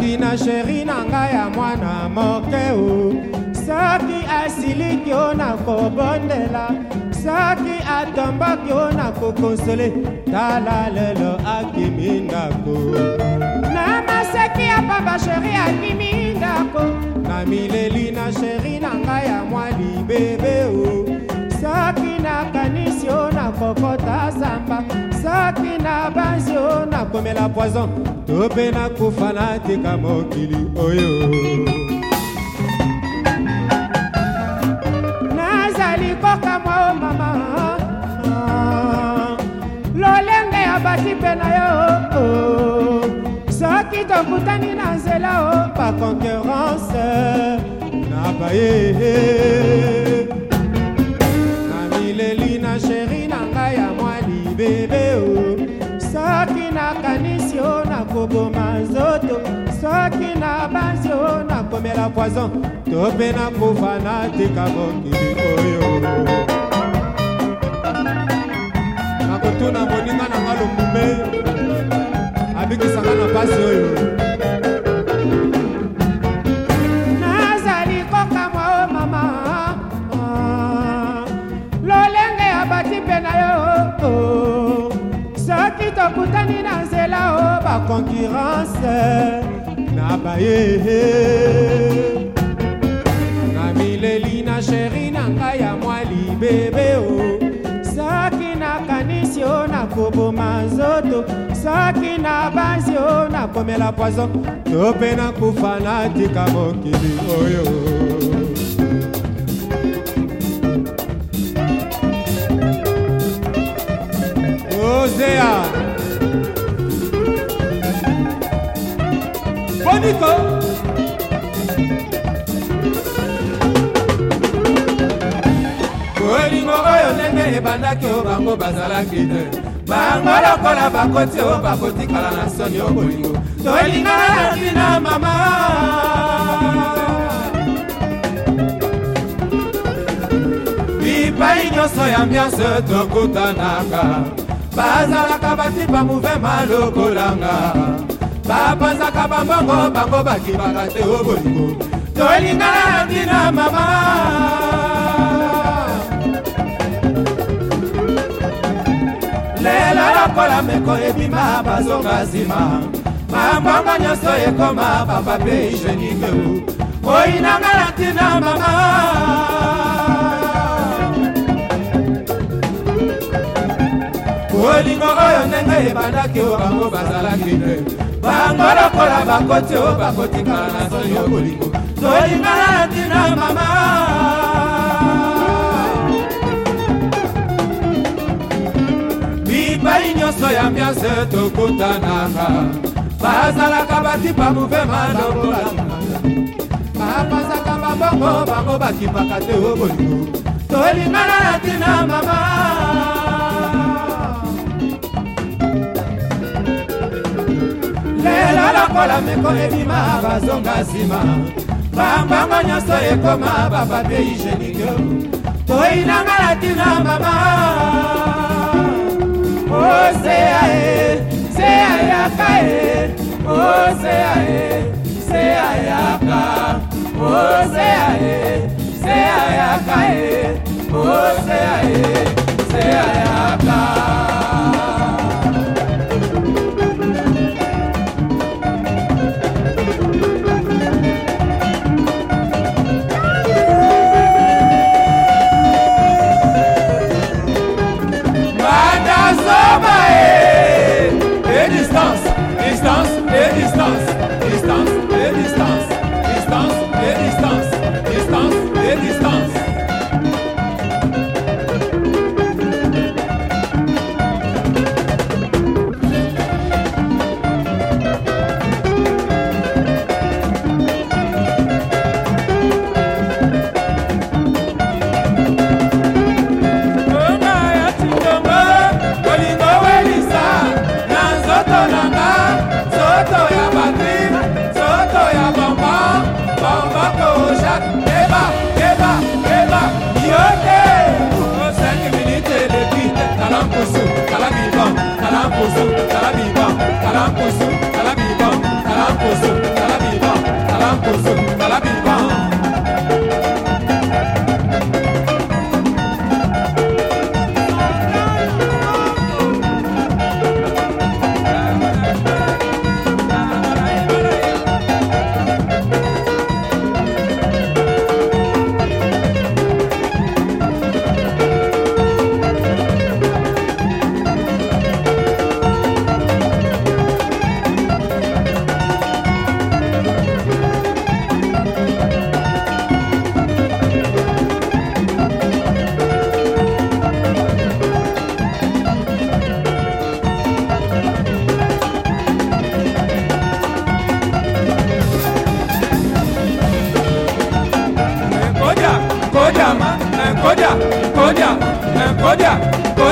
soki na sheri na ngai ya mwana moke o soki asiliki o nakobondela soki atombaki o nakokonsole tala lelo akimi ndako na maseki ya pamba sheri akimi ndako na mileli na sheri na ngai ya mwa libebe o soki nakanisi o nakokota zamba soki na banzo nakomela poison to mpe nakufa nateka mokili oyo nazali kokamwa o mama lolenge abaki mpe na yo soki tokutani na nzela o baconcurrence na baye nakanisi o nakoboma nzoto soki nabansi o nakomela poison to mpe nakufa natika mokili oyo nakotuna moninga nanga lomume konkurance na baye na mileli na sheri na ngai ya mwa libebe o oh. soki nakanisi o oh, nakoboma nzoto soki na basi o oh, nakomela poison to mpe nakufa natika mokili oyo ozea oh, mosiko bolingo oyo ndenge ebandaki o bango bazalaki te bango lokola bakoti o bakotikala na soni o bolingo tolingana na ntina mama bipai nyonso ya mianse tokutanaka bazalaka batipa muvema lokolanga bapanzaka bambongo bango bakibaka te o oh, bolingo tolingana na mbina mama lelo lokola meko ebima bazonga nsima bambongo nyonso ekoma bamba mpe igenikeu oyinanga na ntina mama olingo oyo ndenge ebandaki o bango bazalaki te bango lokola bakoti o bakotikala na soni yo bolingo tolingana na ntina mama mibali nyonso ya miase tokutanaka bazalaka batipa muvema lokolanga bapasaka babongo bango bakimaka te o bolingo tolingana na ntina mama lokola meko ebima bazonga nsima bambango nyonso ekoma bapapie higienike toyinanga latina mama oseae seayaka e oseae seayaka oseae seayaka e oseae seayaka alamposo alamibon alamposo kódà kódà.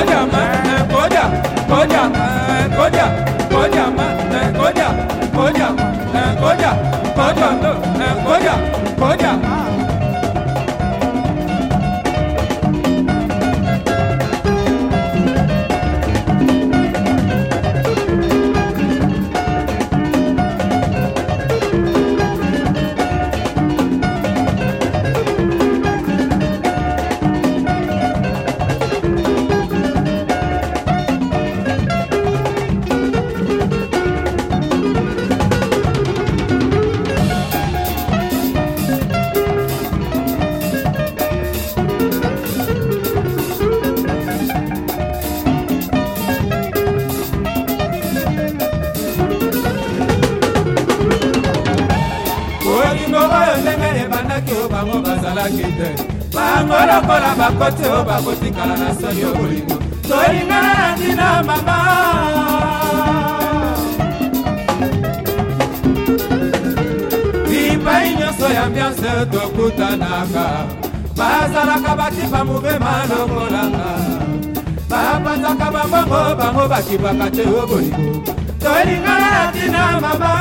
bango bazalaki te bango lokola bakoti oyo bakotikala na soni yo bolingo tolingana na ntina mama epai nyonso ya ambiance tokutanaka bazalaka bakipa mobema lokolanga bapanzaka bambongo bango bakipaka te obolingo tolingana na ntina mama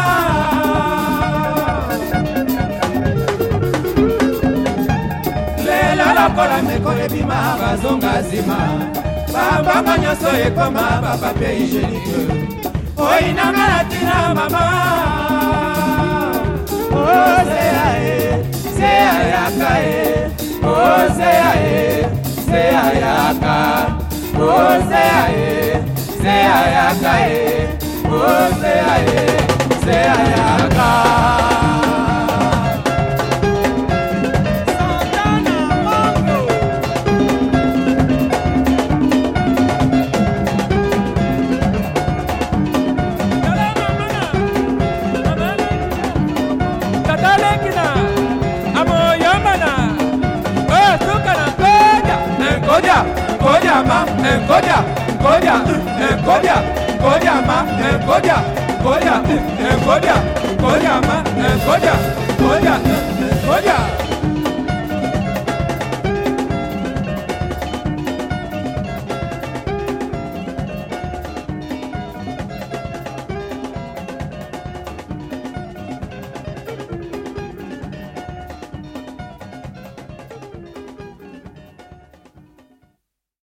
lokola meko ebima bazonga nsima bambongo nyonso ekoma bapape higienike oyinanga na ntina mama oseya oh, ye seya yaka ye oseya oh, ye seya yaka oseya oh, ye seya yaka ye oseya ye seya yaka ma encoder, encoder, encoder, encoder ma encoder, encoder, encoder, encoder ma encoder, encoder, encoder.